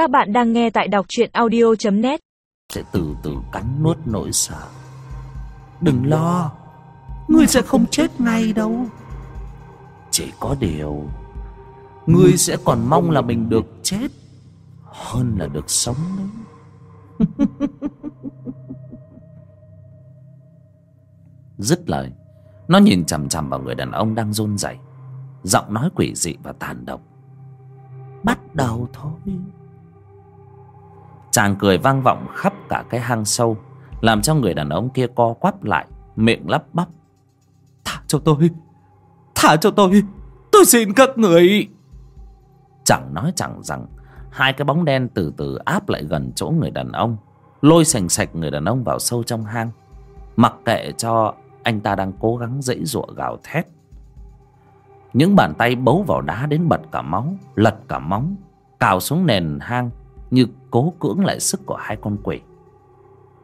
Các bạn đang nghe tại đọc truyện audio.net Sẽ từ từ cắn nuốt nỗi sợ. Đừng lo, Ngươi sẽ không chết ngay đâu. Chỉ có điều, Ngươi sẽ còn mong là mình được chết Hơn là được sống đấy. Dứt lời, Nó nhìn chằm chằm vào người đàn ông đang run rẩy, Giọng nói quỷ dị và tàn độc. Bắt đầu thôi. Chàng cười vang vọng khắp cả cái hang sâu Làm cho người đàn ông kia co quắp lại Miệng lắp bắp. Thả cho tôi Thả cho tôi Tôi xin các người. Chẳng nói chẳng rằng Hai cái bóng đen từ từ áp lại gần chỗ người đàn ông Lôi sành sạch người đàn ông vào sâu trong hang Mặc kệ cho anh ta đang cố gắng dãy giụa gào thét. Những bàn tay bấu vào đá đến bật cả máu lật cả móng cào xuống nền hang như cố cưỡng lại sức của hai con quỷ.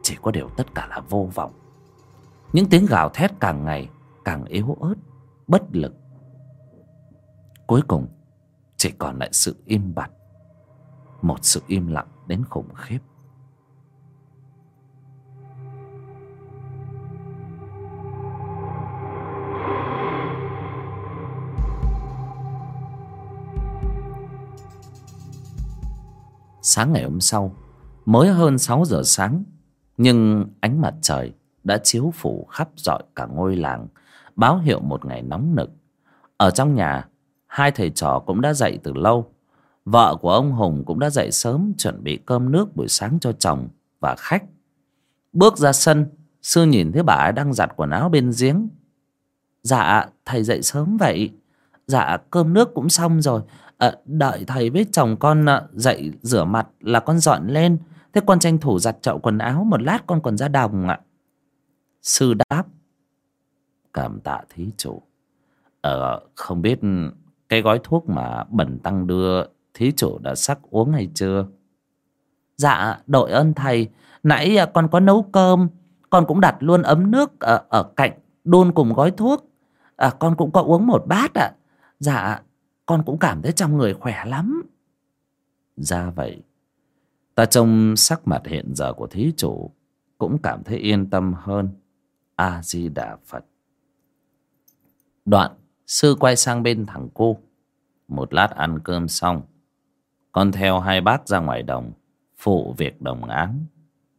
Chỉ có điều tất cả là vô vọng. Những tiếng gào thét càng ngày càng yếu ớt, bất lực. Cuối cùng, chỉ còn lại sự im bặt. Một sự im lặng đến khủng khiếp. Sáng ngày hôm sau, mới hơn sáu giờ sáng, nhưng ánh mặt trời đã chiếu phủ khắp rọi cả ngôi làng, báo hiệu một ngày nóng nực. Ở trong nhà, hai thầy trò cũng đã dậy từ lâu. Vợ của ông hùng cũng đã dậy sớm chuẩn bị cơm nước buổi sáng cho chồng và khách. Bước ra sân, sư nhìn thấy bà ấy đang giặt quần áo bên giếng. Dạ thầy dậy sớm vậy. Dạ cơm nước cũng xong rồi à, đợi thầy với chồng con à, dậy rửa mặt là con dọn lên. Thế con tranh thủ giặt chậu quần áo một lát con còn ra đồng ạ. Sư đáp cảm tạ thí chủ. Ờ không biết cái gói thuốc mà bẩn tăng đưa thí chủ đã sắc uống hay chưa? Dạ đội ơn thầy. Nãy à, con có nấu cơm. Con cũng đặt luôn ấm nước ở, ở cạnh đun cùng gói thuốc. À, con cũng có uống một bát ạ. Dạ con cũng cảm thấy trong người khỏe lắm. Ra vậy, ta trông sắc mặt hiện giờ của thí chủ cũng cảm thấy yên tâm hơn. A di đà phật đoạn, sư quay sang bên thằng cô một lát ăn cơm xong, con theo hai bác ra ngoài đồng, phụ việc đồng áng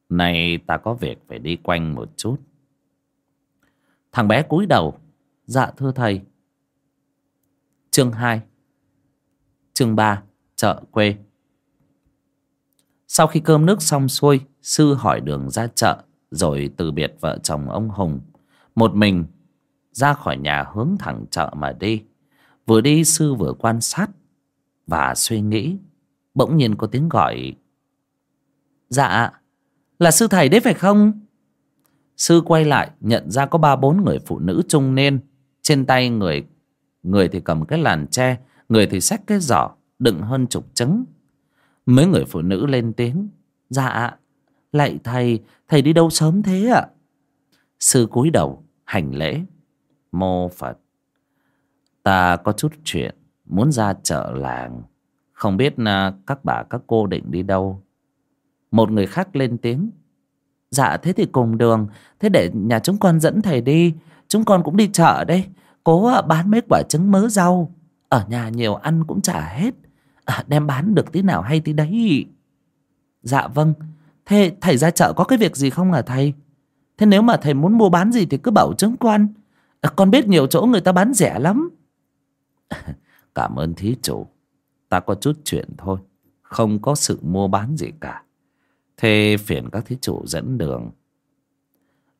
nay ta có việc phải đi quanh một chút. Thằng bé cúi đầu dạ thưa thầy. Chương hai chương ba, chợ quê. Sau khi cơm nước xong xuôi, sư hỏi đường ra chợ, rồi từ biệt vợ chồng ông hùng. Một mình ra khỏi nhà hướng thẳng chợ mà đi. Vừa đi, sư vừa quan sát và suy nghĩ, bỗng nhiên có tiếng gọi. Dạ là sư thầy đấy phải không? Sư quay lại, nhận ra có ba bốn người phụ nữ trung niên. Trên tay người người thì cầm cái làn tre người thì xách cái giỏ, đựng hơn chục trứng. Mấy người phụ nữ lên tiếng dạ lạy thầy thầy đi đâu sớm thế ạ? Sư cúi đầu, hành lễ. Mô phật, ta có chút chuyện muốn ra chợ làng. Không biết à, các bà, các cô định đi đâu? Một người khác lên tiếng dạ thế thì cùng đường. Thế để nhà chúng con dẫn thầy đi. Chúng con cũng đi chợ đây. Cố à, bán mấy quả trứng mớ rau ở nhà nhiều ăn cũng chả hết. À, đem bán được tí nào hay tí đấy. Dạ vâng. Thế thầy ra chợ có cái việc gì không hả thầy? Thế nếu mà thầy muốn mua bán gì thì cứ bảo chứng quan. À, con biết nhiều chỗ người ta bán rẻ lắm. Cảm ơn thí chủ. Ta có chút chuyện thôi. Không có sự mua bán gì cả. Thế phiền các thí chủ dẫn đường.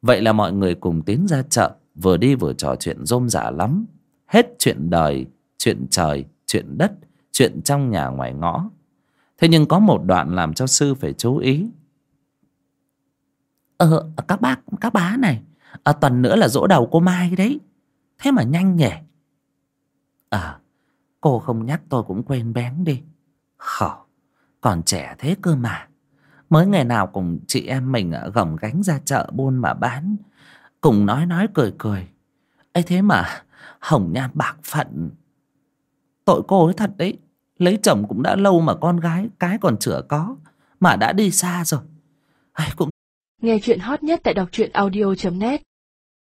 Vậy là mọi người cùng tiến ra chợ vừa đi vừa trò chuyện rôm rả lắm. Hết chuyện đời chuyện trời chuyện đất chuyện trong nhà ngoài ngõ. Thế nhưng có một đoạn làm cho sư phải chú ý. Ờ các bác các bá này à, tuần nữa là dỗ đầu cô mai đấy. Thế mà nhanh nhỉ? À cô không nhắc tôi cũng quên bén đi. Khổ còn trẻ thế cơ mà. Mới ngày nào cùng chị em mình gồng gánh ra chợ buôn mà bán cùng nói nói cười cười. Ấy thế mà hồng nhan bạc phận tội cô ấy thật đấy. Lấy chồng cũng đã lâu mà con gái, cái còn chữa có, mà đã đi xa rồi. Ai cũng Nghe chuyện hot nhất tại đọc truyện audio.net